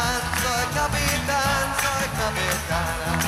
capitán, soy capitán, soy capitán.